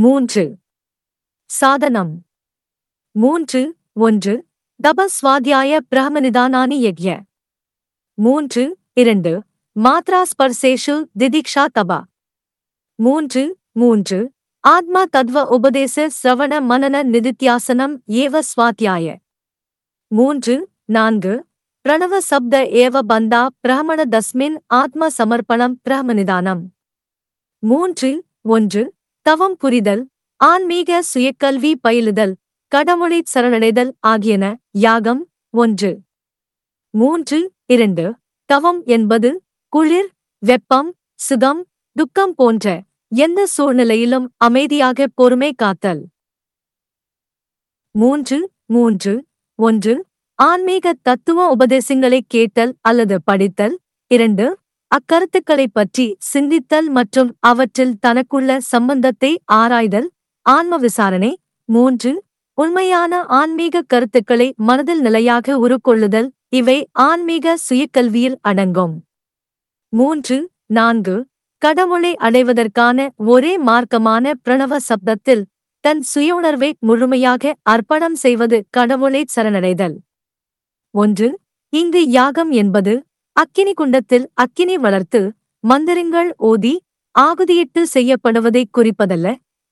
மூன்று. சாதனம். மூன்று ஒன்று. தபஸ்வாத்தியாய பிரஹமனிதானானி யக்ய மூன்று இரண்டு. மாத்ரா ஸ்பர்சேஷு திதிக்ஷா தபா. மூன்று மூன்று. ஆத்மா தத்வ உபதேச சிரவண மனன நிதித்தியாசனம் ஏவ சுவாத்தியாய. மூன்று நான்கு. பிரணவ சப்த ஏவ பந்தா பிரமண தஸ்மின் ஆத்ம சமர்ப்பணம் பிரஹமனிதானம் மூன்று ஒன்று. தவம் புரிதல் ஆன்மீக சுயக்கல்வி பயிலுதல் கடவுளை சரணடைதல் ஆகியன யாகம் ஒன்று. மூன்று இரண்டு தவம் என்பது குளிர் வெப்பம் சுகம் துக்கம் போன்ற எந்த சூழ்நிலையிலும் அமைதியாக பொறுமை காத்தல். மூன்று மூன்று ஒன்று ஆன்மீக தத்துவ உபதேசங்களை கேட்டல் அல்லது படித்தல். இரண்டு அக்கருத்துக்களைப் பற்றி சிந்தித்தல் மற்றும் அவற்றில் தனக்குள்ள சம்பந்தத்தை ஆராய்தல். ஆன்ம விசாரணை மூன்று. உண்மையான ஆன்மீக கருத்துக்களை மனதில் நிலையாக உருக்கொள்ளுதல். இவை ஆன்மீக சுயக்கல்வியில் அடங்கும். மூன்று. நான்கு. கடவுளை அடைவதற்கான ஒரே மார்க்கமான பிரணவ சப்தத்தில் தன் சுய உணர்வை முழுமையாக அர்ப்பணம் செய்வது கடவுளை சரணடைதல். ஒன்று. இங்கு யாகம் என்பது அக்கினி குண்டத்தில் அக்கினி வளர்த்து மந்திரங்கள் ஓதி ஆகுதியிட்டு செய்யப்படுவதை குறிப்பதல்ல.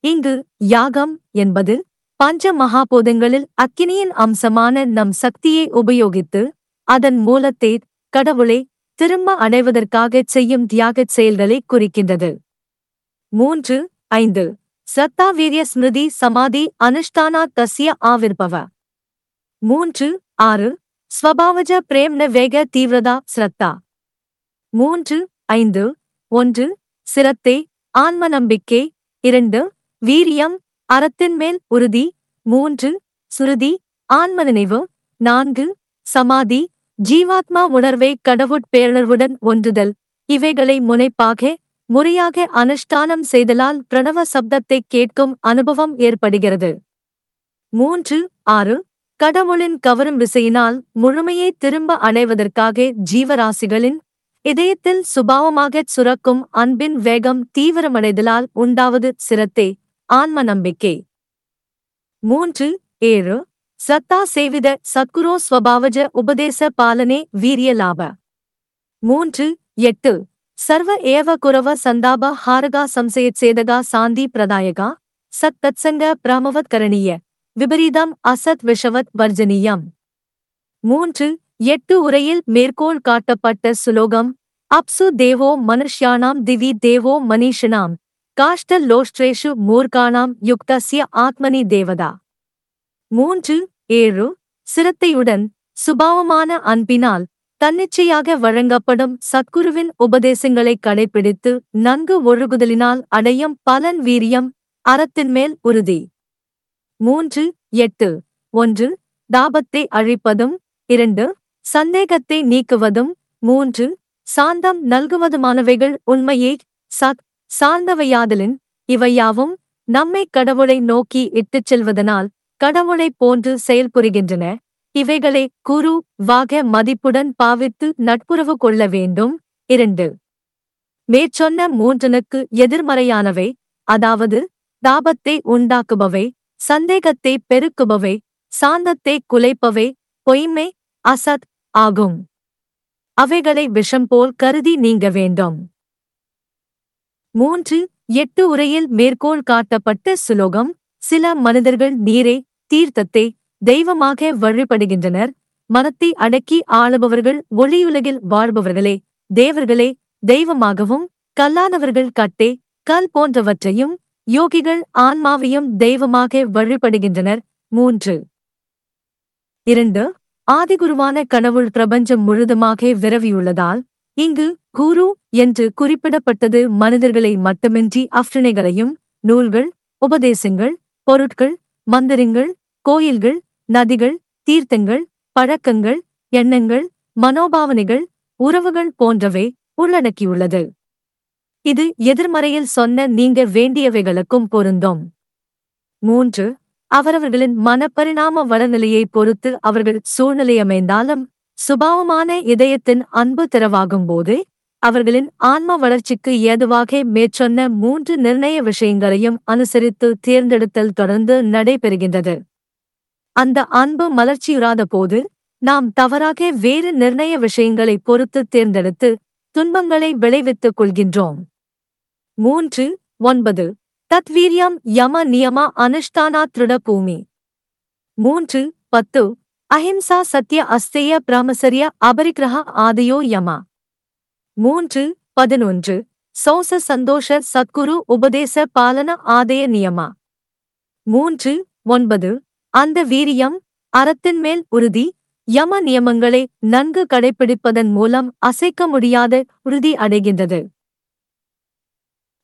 இங்கு யாகம் என்பது பஞ்ச மகாபோதங்களில் அக்கினியின் அம்சமான நம் சக்தியை உபயோகித்து அதன் மூலத்தை கடவுளை திரும்ப அடைவதற்காக செய்யும் தியாகச் செயல்களை குறிக்கின்றது. மூன்று ஐந்து. சத்தா வீரிய ஸ்மிருதி சமாதி அனுஷ்டானா தசிய ஆவிர்பவ. மூன்று ஆறு. ஸ்வபாவஜ பிரேம்ன வேக தீவிரதா ஸ்ரத்தா மூன்று ஐந்து ஒன்று சிரத்தை ஆன்ம நம்பிக்கை இரண்டு வீரியம் அறத்தின் மேல் உறுதி மூன்று சுருதி ஆன்ம நினைவு நான்கு சமாதி ஜீவாத்மா உணர்வை கடவுட்பேரணர்வுடன் ஒன்றுதல் இவைகளை முனைப்பாக முறையாக அனுஷ்டானம் செய்தலால் பிரணவ சப்தத்தைக் கேட்கும் அனுபவம் ஏற்படுகிறது. மூன்று ஆறு கடவுளின் கவரும் விசையினால் முழுமையை திரும்ப அடைவதற்காக ஜீவராசிகளின் இதயத்தில் சுபாவமாகச் சுரக்கும் அன்பின் வேகம் தீவிரமடைதலால் உண்டாவது சிரத்தே ஆன்ம நம்பிக்கை. மூன்று ஏழு சத்தா சேவித சத்குரோ ஸ்வபாவஜ உபதேச பாலனே வீரிய லாப. மூன்று எட்டு சர்வ ஏவ குரவ சந்தாப ஹாரகா சம்சயச்சேதகா சாந்தி பிரதாயகா சத் தத்சங்க பிராமவத் விபரீதம் அசத் விஷவத் வர்ஜனீயம். மூன்று எட்டு உரையில் மேற்கோள் காட்டப்பட்ட சுலோகம் அப்சு தேவோ மனுஷ்யானாம் திவி தேவோ மனிஷனாம் காஷ்ட லோஷ்ட்ரேஷு மூர்கானாம் யுக்தசிய ஆத்மனி தேவதா. மூன்று ஏழு சிரத்தையுடன் சுபாவமான அன்பினால் தன்னிச்சையாக வழங்கப்படும் சத்குருவின் உபதேசங்களை கடைபிடித்து நன்கு ஒழுகுதலினால் அடையும் பலன் வீரியம் அறத்தின் மேல் உறுதி. மூன்று எட்டு. ஒன்று தாபத்தை அழிப்பதும் இரண்டு சந்தேகத்தை நீக்குவதும் மூன்று சாந்தம் நல்குவதுமானவைகள் உண்மையை சத் சார்ந்தவையாதலின் இவையாவும் நம்மை கடவுளை நோக்கி இட்டுச் செல்வதனால் கடவுளைப் போன்று செயல்புரிகின்றன. இவைகளை குரு வாக மதிப்புடன் பாவித்து நட்புறவு கொள்ள வேண்டும். இரண்டு மேற்சொன்ன மூன்றனுக்கு எதிர்மறையானவை அதாவது தாபத்தை உண்டாக்குபவை சந்தேகத்தை பெருக்குபவை சாந்தத்தை குலைப்பவை பொய்மை அசத் ஆகும். அவைகளை விஷம் போல் கருதி நீங்க வேண்டும். மூன்று எட்டு உரையில் மேற்கோள் காட்டப்பட்ட சுலோகம் சில மனிதர்கள் நீரை தீர்த்தத்தை தெய்வமாக வழிபடுகின்றனர் மனத்தை அடக்கி ஆளுபவர்கள் ஒளியுலகில் வாழ்பவர்களே தேவர்களே தெய்வமாகவும் கல்லானவர்கள் கட்டே கல் போன்றவற்றையும் யோகிகள் ஆன்மாவையும் தெய்வமாக வழிபடுகின்றனர். மூன்று. இரண்டு. ஆதிகுருவான கனவுள் பிரபஞ்சம் முழுதுமாக விரவியுள்ளதால் இங்கு குரு என்று குறிப்பிடப்பட்டது மனிதர்களை மட்டுமின்றி அஃறிணைகளையும் நூல்கள் உபதேசங்கள் பொருட்கள் மந்திரங்கள் கோயில்கள் நதிகள் தீர்த்தங்கள் பழக்கங்கள் எண்ணங்கள் மனோபாவனைகள் உறவுகள் போன்றவை உள்ளடக்கியுள்ளது. இது எதிர்மறையில் சொன்ன நீங்க வேண்டியவைகளுக்கும் பொருந்தும். மூன்று அவரவர்களின் மனப்பரிணாம வளநிலையை பொறுத்து அவர்கள் சூழ்நிலையமைந்தாலும் சுபாவமான இதயத்தின் அன்பு திறவாகும் போது அவர்களின் ஆன்ம வளர்ச்சிக்கு ஏதுவாக மேற்சொன்ன மூன்று நிர்ணய விஷயங்களையும் அனுசரித்து தேர்ந்தெடுத்தல் தொடர்ந்து நடைபெறுகின்றது. அந்த அன்பு மலர்ச்சியுறாத போது நாம் தவறாக வேறு நிர்ணய விஷயங்களை பொறுத்து தேர்ந்தெடுத்து துன்பங்களை விளைவித்துக் கொள்கின்றோம். மூன்று ஒன்பது. தத்வீரியம் யம நியம அனுஷ்டானா திருட பூமி மூன்று பத்து. அஹிம்சா சத்ய அஸ்தேய பிரமசரிய அபரிக்கிரக ஆதியோ யமா. மூன்று பதினொன்று. சோச சந்தோஷ சத்குரு உபதேச பாலன ஆதய நியமா. மூன்று ஒன்பது. அந்த வீரியம் அறத்தின் மேல் உறுதி யம நியமங்களை நன்கு கடைபிடிப்பதன் மூலம் அசைக்க முடியாத உறுதி அடைகின்றது.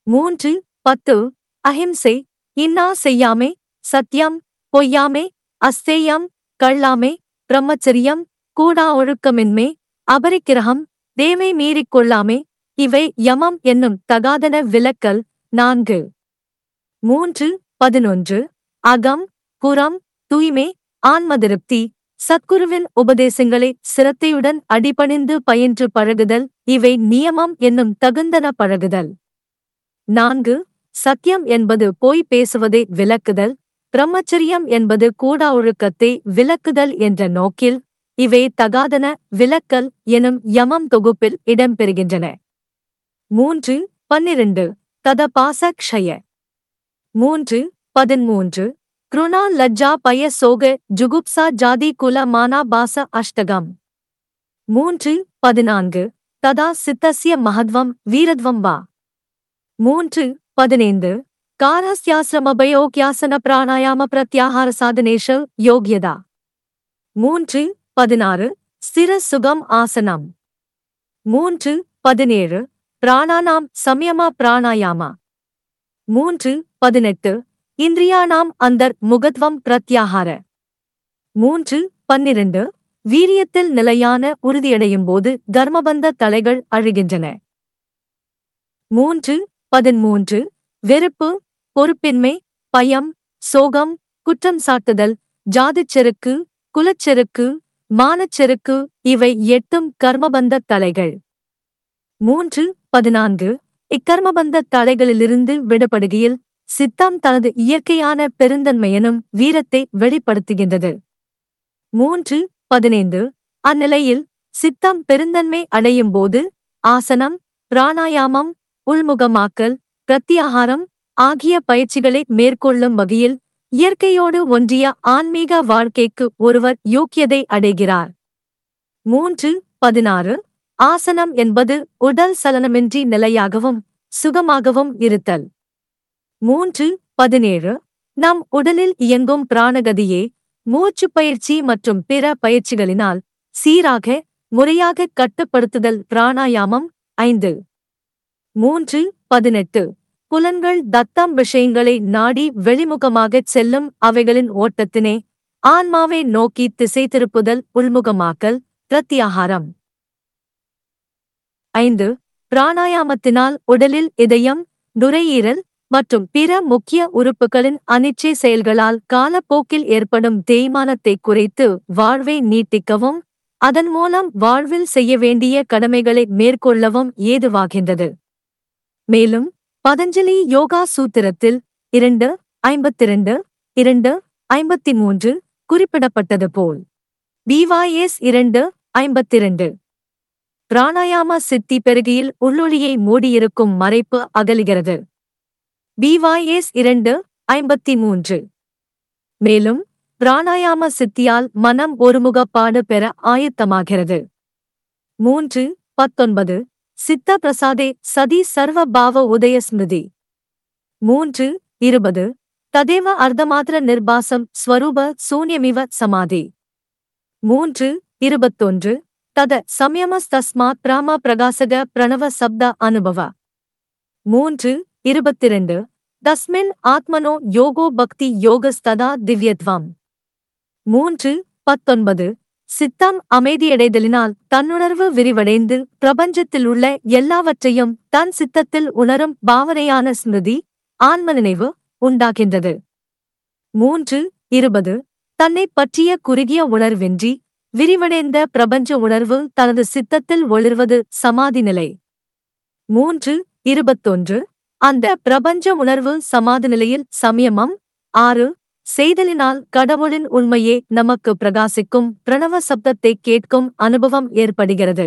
மூன்று பத்து அஹிம்சை இன்னா செய்யாமே சத்தியம் பொய்யாமே அஸ்தேயம் கள்ளாமே பிரம்மச்சரியம் கூடா ஒழுக்கமின்மே அபரிக்கிரகம் தேவை மீறிக் கொள்ளாமே இவை யமம் என்னும் தகாதன விலக்கல் நான்கு. மூன்று பதினொன்று அகம் புறம் தூய்மை ஆன்மதிருப்தி சத்குருவின் உபதேசங்களை சிரத்தையுடன் அடிபணிந்து பயின்று பழகுதல் இவை நியமம் என்னும் தகுந்தன பழகுதல். நான்கு சத்தியம் என்பது போய் பேசுவதை விலக்குதல் பிரம்மச்சரியம் என்பது கூடா ஒழுக்கத்தை விலக்குதல் என்ற நோக்கில் இவை தகாதன விலக்கல் எனும் யமம் தொகுப்பில் இடம்பெறுகின்றன. மூன்று பன்னிரண்டு ததபாச க்ஷய மூன்று பதிமூன்று க்ருணா லஜ்ஜா பய சோக ஜுகுப்சா ஜாதி குல மானா பாச அஷ்டகம். மூன்று பதினான்கு ததா சித்தஸ்ய மகத்வம் வீரத்வம் வா. மூன்று பதினைந்து. காரஸ்யாசிரமபயோக்யாசன பிராணாயாம பிரத்யாகார சாதனேஷ யோக்யதா. மூன்று பதினாறு. சிர சுகம் ஆசனம். மூன்று பதினேழு. பிராணானாம் சம்யமா பிராணாயாமா. மூன்று பதினெட்டு. இந்திரியானாம் அந்தர் முகத்வம் பிரத்யாகார மூன்று பன்னிரண்டு. வீரியத்தில் நிலையான உறுதியடையும் போது தர்மபந்த தலைகள் அழுகின்றன. மூன்று பதிமூன்று வெறுப்பு பொறுப்பின்மை பயம் சோகம் குற்றம் சாட்டுதல் ஜாதிச் செருக்கு குலச்செருக்கு மானச்செருக்கு இவை எட்டும் கர்மபந்த தலைகள். மூன்று பதினான்கு இக்கர்மபந்த தலைகளிலிருந்து விடுபடுகையில் சித்தம் தனது இயற்கையான பெருந்தன்மையெனும் வீரத்தை வெளிப்படுத்துகின்றது. மூன்று பதினைந்து அந்நிலையில் சித்தம் பெருந்தன்மை அடையும் போது ஆசனம் பிராணாயாமம் உள்முகமாக்கல் பிரத்யாகாரம் ஆகிய பயிற்சிகளை மேற்கொள்ளும் வகையில் இயற்கையோடு ஒன்றிய ஆன்மீக வாழ்க்கைக்கு ஒருவர் யோக்கியதை அடைகிறார். மூன்று பதினாறு ஆசனம் என்பது உடல் சலனமின்றி நிலையாகவும் சுகமாகவும் இருத்தல். மூன்று பதினேழு நம் உடலில் இயங்கும் பிராணகதியே மூச்சுப் பயிற்சி மற்றும் பிற பயிற்சிகளினால் சீராக முறையாக கட்டுப்படுத்துதல் பிராணாயாமம் ஐந்து. மூன்று பதினெட்டு. புலன்கள் தத்தம் விஷயங்களை நாடி வெளிமுகமாகச் செல்லும் அவைகளின் ஓட்டத்தினே ஆன்மாவை நோக்கி திசை திருப்புதல் உள்முகமாக்கல் பிரத்யாகாரம். ஐந்து பிராணாயாமத்தினால் உடலில் இதயம் நுரையீரல் மற்றும் பிற முக்கிய உறுப்புகளின் அனிச்சை செயல்களால் காலப்போக்கில் ஏற்படும் தேய்மானத்தை குறைத்து வாழ்வை நீட்டிக்கவும் அதன் மூலம் வாழ்வில் செய்ய வேண்டிய கடமைகளை மேற்கொள்ளவும் ஏதுவாகின்றது. மேலும் பதஞ்சலி யோகா சூத்திரத்தில் இரண்டு ஐம்பத்திரண்டு இரண்டு ஐம்பத்தி மூன்று குறிப்பிடப்பட்டது போல். பிவாய்எஸ் இரண்டு ஐம்பத்திரண்டு. பிராணாயாம சித்தி பெருகியில் உள்ளொளியை மூடியிருக்கும் மறைப்பு அகலுகிறது. பிவாய்எஸ் இரண்டு ஐம்பத்தி மூன்று மேலும் பிராணாயாம சித்தியால் மனம் ஒருமுகப்பாடு பெற ஆயத்தமாகிறது. மூன்று பத்தொன்பது சித்த பிரசாதே சதி சர்வ பாவ உதய ஸ்மிருதி. மூன்று இருபது ததேவ அர்த்தமாத்திர நிர்பாசம் ஸ்வரூப சூன்யமிவ சமாதி. மூன்று இருபத்தொன்று தத சமயமஸ்தஸ்மாத் பிராம பிரகாசக பிரணவ சப்த அனுபவ. மூன்று இருபத்திரண்டு தஸ்மின் ஆத்மனோ யோகோ பக்தி யோகஸ்ததா திவ்யத்வாம். மூன்று பத்தொன்பது சித்தம் அமைதியடைதலினால் தன்னுணர்வு விரிவடைந்து பிரபஞ்சத்தில் உள்ள எல்லாவற்றையும் தன் சித்தத்தில் உணரும் பாவனையான ஸ்மிருதி ஆன்ம நினைவு உண்டாகின்றது மூன்று இருபது. தன்னை பற்றிய குறுகிய உணர்வின்றி விரிவடைந்த பிரபஞ்ச உணர்வு தனது சித்தத்தில் ஒளிர்வது சமாதி நிலை மூன்று இருபத்தொன்று. அந்த பிரபஞ்ச உணர்வு சமாதி நிலையில் சமயமம். ஆறு செய்தலினால் கடவுளின் உண்மையே நமக்கு பிரகாசிக்கும் பிரணவ சப்தத்தை கேட்கும் அனுபவம் ஏற்படுகிறது.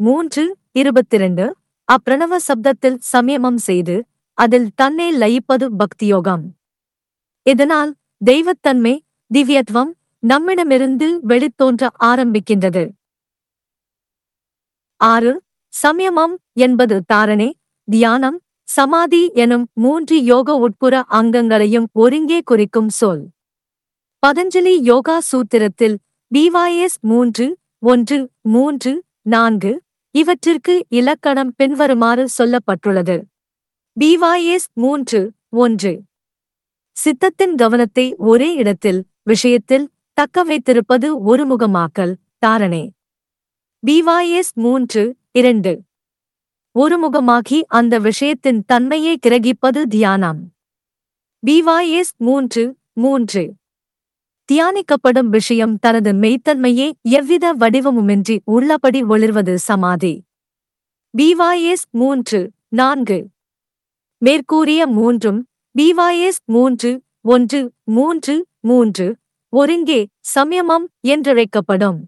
மூன்று இருபத்திரண்டு அப்பிரணவ சப்தத்தில் சமயமம் செய்து அதில் தன்னை லயிப்பது பக்தியோகம். இதனால் தெய்வத்தன்மை திவ்யத்துவம் நம்மிடமிருந்து வெளித்தோன்ற ஆரம்பிக்கின்றது. ஆறு சமயமம் என்பது தாரணை தியானம் சமாதி எனும் மூன்று யோக உட்புற அங்கங்களையும் ஒருங்கே குறிக்கும் சொல். பதஞ்சலி யோகா சூத்திரத்தில் பிவாஎஸ் மூன்று ஒன்று மூன்று நான்கு இவற்றிற்கு இலக்கணம் பின்வருமாறு சொல்லப்பட்டுள்ளது. பிவாஎஸ் மூன்று ஒன்று சித்தத்தின் கவனத்தை ஒரே இடத்தில் விஷயத்தில் தக்க வைத்திருப்பது ஒருமுகமாக்கல் தாரணே. பிவாஎஸ் மூன்று இரண்டு ஒருமுகமாகி அந்த விஷயத்தின் தன்மையை கிரகிப்பது தியானம். பிவாய்எஸ் மூன்று மூன்று. தியானிக்கப்படும் விஷயம் தனது மெய்த்தன்மையே எவ்வித வடிவமுமின்றி உள்ளபடி ஒளிர்வது சமாதி. பிவாய்எஸ் மூன்று நான்கு. மேற்கூறிய மூன்றும் பிவாய்எஸ் மூன்று ஒன்று மூன்று மூன்று ஒருங்கே சமயமம் என்றழைக்கப்படும்.